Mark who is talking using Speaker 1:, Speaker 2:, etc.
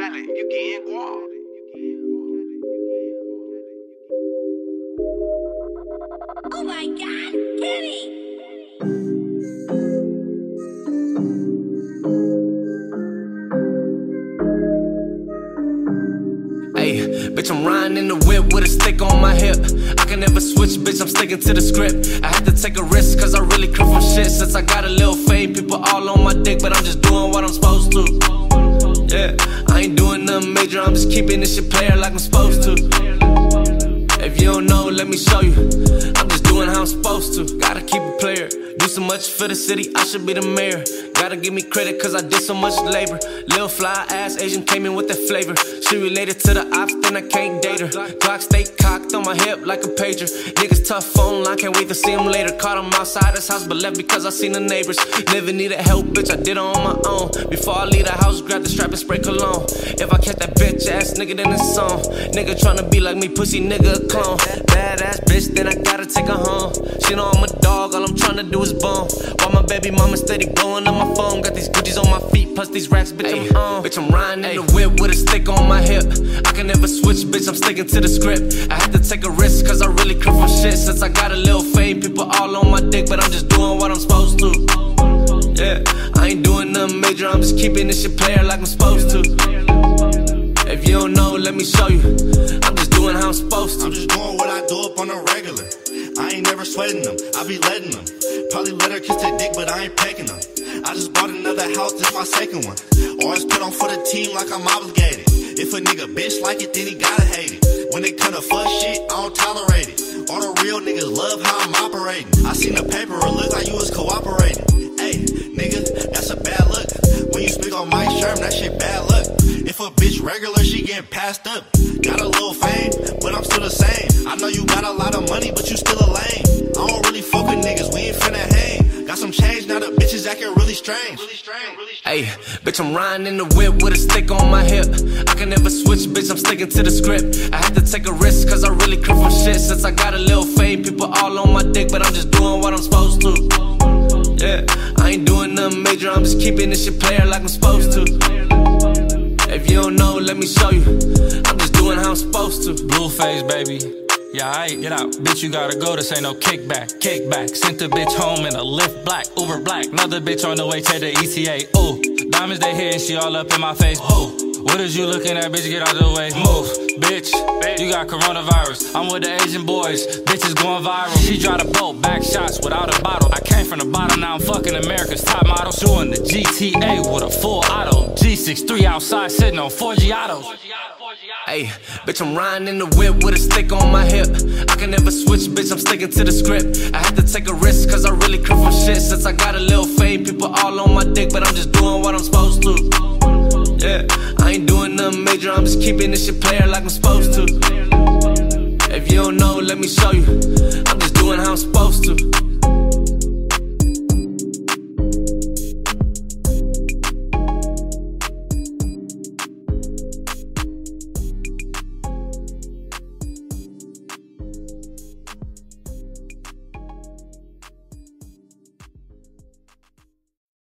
Speaker 1: Cali, you getting guap.
Speaker 2: Oh my god, Kenny!
Speaker 3: Ayy, bitch, I'm riding in the whip with a stick on my hip. I can never switch, bitch, I'm sticking to the script. I had to take a risk, cause I really crip from shit. Since I got a little fame, people all on my dick, but I'm just doing keeping this shit player like I'm supposed to. If you don't know, let me show you. I'm just doing how I'm supposed to. Gotta keep it player. Do so much for the city, I should be the mayor. Gotta give me credit, cause I did so much labor. Lil fly ass Asian came in with that flavor. She related to the ops, then I can't date her. Glock stay cocked on my hip like a pager. Niggas tough phone line, can't wait to see him later. Caught him outside his house, but left because I seen the neighbors. Never needed help, bitch, I did it on my own. Before I leave the house, grab the strap and spray cologne. If I catch that bitch ass nigga, then it's on. Nigga tryna be like me, pussy nigga a clone. Badass bitch, then I gotta take her home. She know I'm a dog, all I'm tryna do is bone. While my baby mama steady blowing on my phone. Got these Gucci's on my feet, plus these racks, bitch, I'm on. Uh. Bitch, I'm riding in the whip with a stick on my hip. I can never switch, bitch, I'm sticking to the script. I had to take a risk, cause I really crip from shit. Since I got a little fame, people all on my dick, but I'm just doing what I'm supposed to. Yeah, I ain't doing nothing major, I'm just keeping this shit player like I'm supposed to. If you don't know, let me show you. I'm just doing how I'm supposed to.
Speaker 4: I'm just doing what I do up on the regular. I ain't never sweating them, I be letting them. Probably let her kiss the dick, but I ain't pecking them. I just bought another house, this my second one. Always put on for the team like I'm obligated. If a nigga bitch like it, then he gotta hate it. When they cut a fuss shit, I don't tolerate it. All the real niggas love how I'm operating. I seen the paper, it look like you was cooperating. Hey, nigga, that's a bad look. When you speak on Mike Sherm, that shit bad luck. If a bitch regular, she getting passed up. Got a little fame, but I'm still the same. I know you got a lot of money, but you still a lame. I don't really fuck with niggas, we ain't finna. Got some change, now the bitches acting really strange. Really strange, really strange.
Speaker 3: Hey, bitch, I'm riding in the whip with a stick on my hip. I can never switch, bitch, I'm sticking to the script. I had to take a risk, cause I really crip from shit. Since I got a little fame, people all on my dick, but I'm just doing what I'm supposed to. Yeah, I ain't doing nothing major, I'm just keeping this shit player like I'm supposed to. If you don't know, let me show you. I'm just doing how I'm supposed to.
Speaker 5: Blueface, baby. Yeah, I get out. Bitch, you gotta go. This ain't no kickback. Kickback. Sent the bitch home in a Lyft black, Uber black. Another bitch on the way to the ETA. Ooh, diamonds they hit and she all up in my face. Ooh. What is you looking at, bitch? Get out the way. Move, bitch. You got coronavirus. I'm with the Asian boys. Bitches going viral. She drive a boat, back shots without a bottle. I came from the bottom, now I'm fucking America's top model. Doing the GTA with a full auto. G63 outside sitting on Forgiatos.
Speaker 3: Hey, bitch, I'm riding in the whip with a stick on my hip. I can never switch, bitch, I'm sticking to the script. I had to take a risk, cause I really crip from shit. Since I got a little fame, people all on my dick, but I'm just doing what I'm supposed to. Just keeping this shit player like I'm supposed to. If you don't know, let me show you. I'm just doing how I'm supposed to.